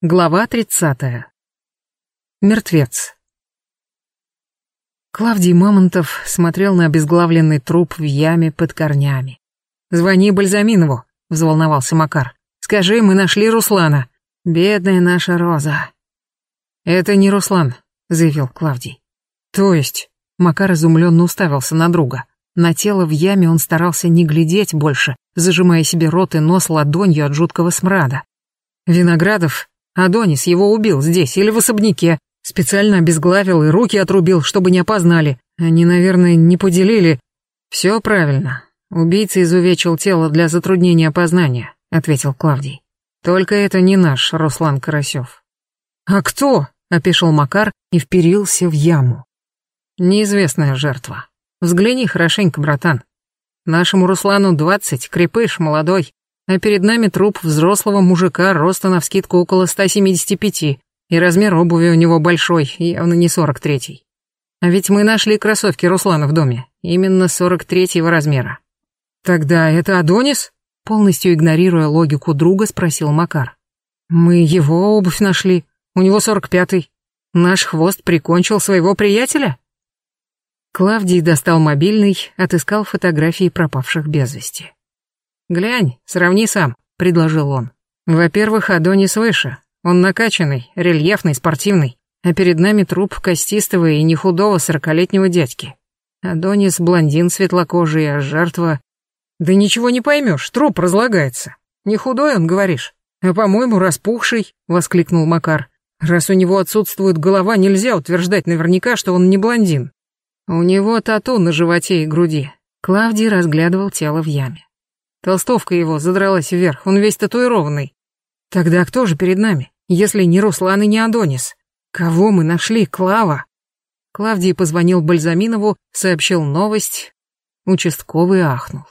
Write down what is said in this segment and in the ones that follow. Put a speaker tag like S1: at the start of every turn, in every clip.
S1: Глава 30. Мертвец. Клавдий Мамонтов смотрел на обезглавленный труп в яме под корнями. «Звони Бальзаминову», — взволновался Макар. «Скажи, мы нашли Руслана. Бедная наша Роза». «Это не Руслан», — заявил Клавдий. «То есть?» — Макар изумленно уставился на друга. На тело в яме он старался не глядеть больше, зажимая себе рот и нос ладонью от жуткого смрада. Виноградов Адонис его убил здесь или в особняке. Специально обезглавил и руки отрубил, чтобы не опознали. Они, наверное, не поделили. Все правильно. Убийца изувечил тело для затруднения опознания, ответил Клавдий. Только это не наш Руслан Карасев. А кто? опешил Макар и вперился в яму. Неизвестная жертва. Взгляни хорошенько, братан. Нашему Руслану двадцать, крепыш, молодой а перед нами труп взрослого мужика роста навскидку около 175, и размер обуви у него большой, явно не 43-й. А ведь мы нашли кроссовки Руслана в доме, именно 43-го размера. Тогда это Адонис? Полностью игнорируя логику друга, спросил Макар. Мы его обувь нашли, у него 45-й. Наш хвост прикончил своего приятеля? Клавдий достал мобильный, отыскал фотографии пропавших без вести. «Глянь, сравни сам», — предложил он. «Во-первых, Адонис выше. Он накачанный, рельефный, спортивный. А перед нами труп костистого и нехудого сорокалетнего дядьки. Адонис блондин светлокожий, а жертва... Да ничего не поймешь, труп разлагается. Не худой он, говоришь? А по-моему, распухший, воскликнул Макар. Раз у него отсутствует голова, нельзя утверждать наверняка, что он не блондин. У него тату на животе и груди. Клавдий разглядывал тело в яме. Толстовка его задралась вверх, он весь татуированный. Тогда кто же перед нами, если не Руслан и не Адонис? Кого мы нашли, Клава? Клавдий позвонил Бальзаминову, сообщил новость. Участковый ахнул.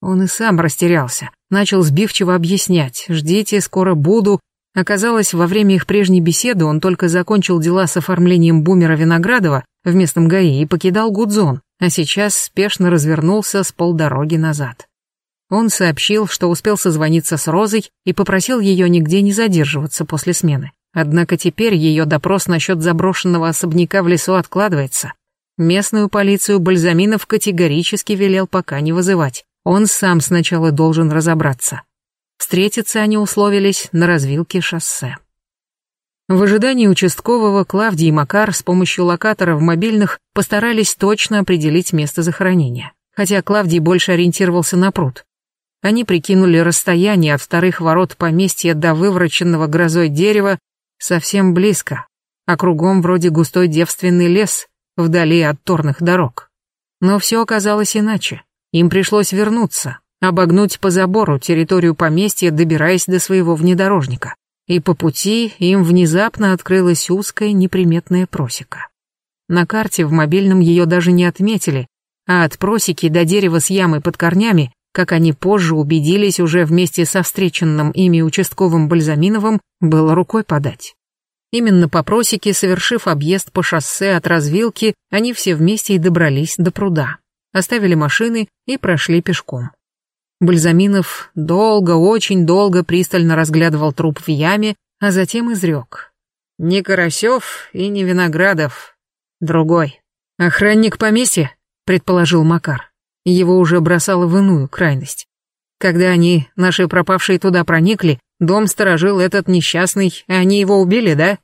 S1: Он и сам растерялся, начал сбивчиво объяснять. «Ждите, скоро буду». Оказалось, во время их прежней беседы он только закончил дела с оформлением бумера Виноградова в местном ГАИ и покидал Гудзон, а сейчас спешно развернулся с полдороги назад. Он сообщил, что успел созвониться с Розой и попросил ее нигде не задерживаться после смены. Однако теперь ее допрос насчет заброшенного особняка в лесу откладывается. Местную полицию Бальзаминов категорически велел пока не вызывать. Он сам сначала должен разобраться. Встретиться они условились на развилке шоссе. В ожидании участкового Клавдий и Макар с помощью локатора в мобильных постарались точно определить место захоронения. Хотя Клавдий больше ориентировался на пруд. Они прикинули расстояние от вторых ворот поместья до вывороченного грозой дерева совсем близко, а кругом вроде густой девственный лес, вдали от торных дорог. Но все оказалось иначе. Им пришлось вернуться, обогнуть по забору территорию поместья, добираясь до своего внедорожника. И по пути им внезапно открылась узкая неприметная просека. На карте в мобильном ее даже не отметили, а от просеки до дерева с ямой под корнями как они позже убедились уже вместе со встреченным ими участковым Бальзаминовым, было рукой подать. Именно по просеке, совершив объезд по шоссе от развилки, они все вместе и добрались до пруда. Оставили машины и прошли пешком. Бальзаминов долго, очень долго пристально разглядывал труп в яме, а затем изрек. «Не Карасев и не Виноградов. Другой. Охранник поместья?» — предположил Макар. Его уже бросало в иную крайность. Когда они, наши пропавшие, туда проникли, дом сторожил этот несчастный, и они его убили, да?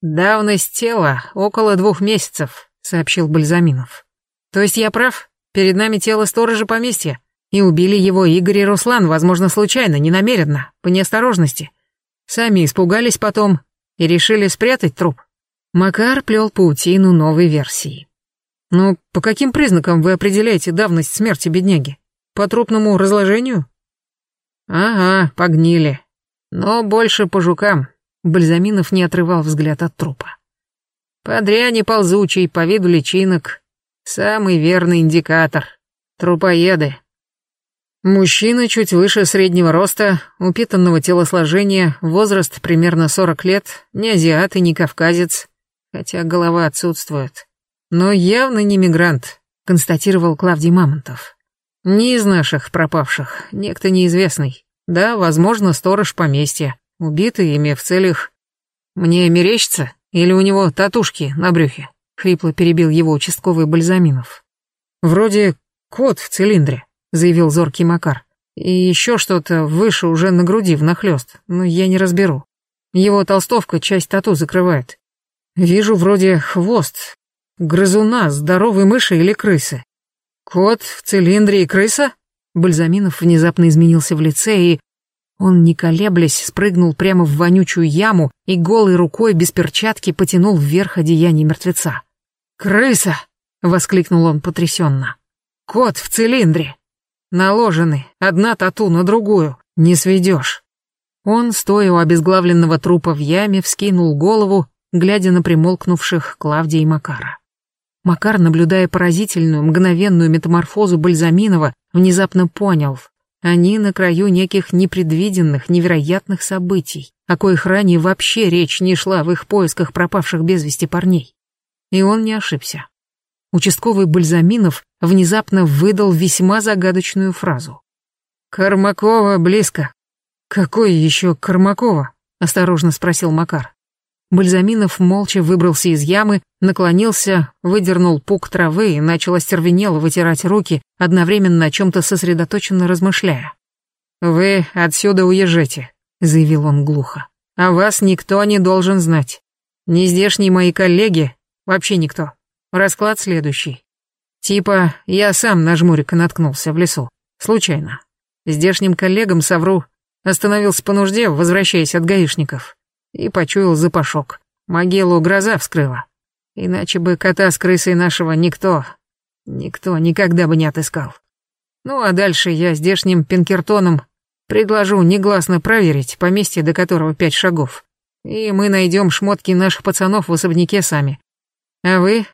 S1: Давность тела около двух месяцев, сообщил Бальзаминов. То есть я прав? Перед нами тело сторожа поместья, и убили его Игорь и Руслан, возможно, случайно, ненамеренно, по неосторожности. Сами испугались потом и решили спрятать труп. Макар плел паутину новой версии. Но по каким признакам вы определяете давность смерти бедняги? По трупному разложению? Ага, погнили. Но больше по жукам. Бальзаминов не отрывал взгляд от трупа. По дряни ползучий, по виду личинок. Самый верный индикатор. Трупоеды. Мужчина чуть выше среднего роста, упитанного телосложения, возраст примерно 40 лет, не азиат и не кавказец, хотя голова отсутствует. Но явно не мигрант, констатировал Клавдий Мамонтов. Не из наших пропавших, некто неизвестный. Да, возможно, сторож поместья, убитый ими в целях Мне мерещится? Или у него татушки на брюхе?» — хрипло перебил его участковый Бальзаминов. «Вроде кот в цилиндре», — заявил зоркий Макар. «И еще что-то выше уже на груди внахлёст, но я не разберу. Его толстовка часть тату закрывает. Вижу вроде хвост, грызуна, здоровой мыши или крысы. Кот в цилиндре и крыса?» Бальзаминов внезапно изменился в лице и он, не колеблясь, спрыгнул прямо в вонючую яму и голой рукой без перчатки потянул вверх одеяние мертвеца. «Крыса!» — воскликнул он потрясенно. «Кот в цилиндре! Наложены, одна тату на другую, не сведешь!» Он, стоя у обезглавленного трупа в яме, вскинул голову, глядя на примолкнувших Клавдия и Макара. Макар, наблюдая поразительную, мгновенную метаморфозу Бальзаминова, внезапно понял, они на краю неких непредвиденных, невероятных событий, о коих ранее вообще речь не шла в их поисках пропавших без вести парней. И он не ошибся. Участковый Бальзаминов внезапно выдал весьма загадочную фразу. «Кармакова близко». «Какой еще Кармакова?» — осторожно спросил Макар. Бальзаминов молча выбрался из ямы, наклонился, выдернул пук травы и начал остервенело вытирать руки, одновременно о чем-то сосредоточенно размышляя. «Вы отсюда уезжайте», — заявил он глухо. «А вас никто не должен знать. Ни здешние мои коллеги, вообще никто. Расклад следующий. Типа, я сам на жмурика наткнулся в лесу. Случайно. Здешним коллегам совру. Остановился по нужде, возвращаясь от гаишников и почуял запашок. Могилу гроза вскрыла. Иначе бы кота с крысой нашего никто, никто никогда бы не отыскал. Ну а дальше я здешним Пинкертоном предложу негласно проверить поместье, до которого пять шагов. И мы найдем шмотки наших пацанов в особняке сами. А вы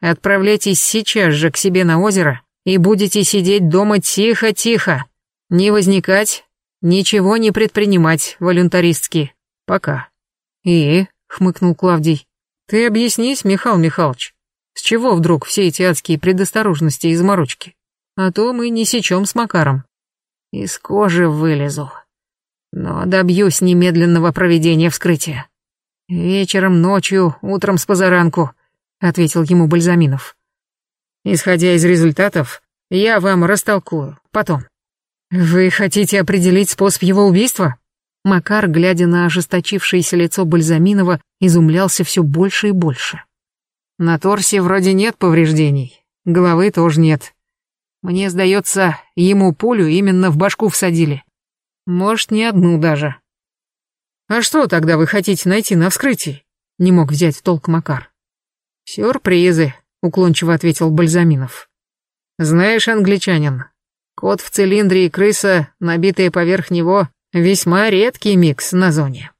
S1: отправляйтесь сейчас же к себе на озеро и будете сидеть дома тихо-тихо. Не возникать, ничего не предпринимать волюнтаристски. Пока. «И?» — хмыкнул Клавдий. «Ты объяснись, Михаил Михайлович, с чего вдруг все эти адские предосторожности и заморочки? А то мы не сечем с Макаром. Из кожи вылезу. Но добьюсь немедленного проведения вскрытия. Вечером, ночью, утром с позаранку», — ответил ему Бальзаминов. «Исходя из результатов, я вам растолкую. Потом». «Вы хотите определить способ его убийства?» Макар, глядя на ожесточившееся лицо Бальзаминова, изумлялся все больше и больше. На торсе вроде нет повреждений, головы тоже нет. Мне сдается, ему пулю именно в башку всадили. Может, не одну даже. А что тогда вы хотите найти на вскрытии? Не мог взять в толк Макар. Сюрпризы, уклончиво ответил Бальзаминов. Знаешь, англичанин, кот в цилиндре и крыса, набитые поверх него, Весьма редкий микс на зоне.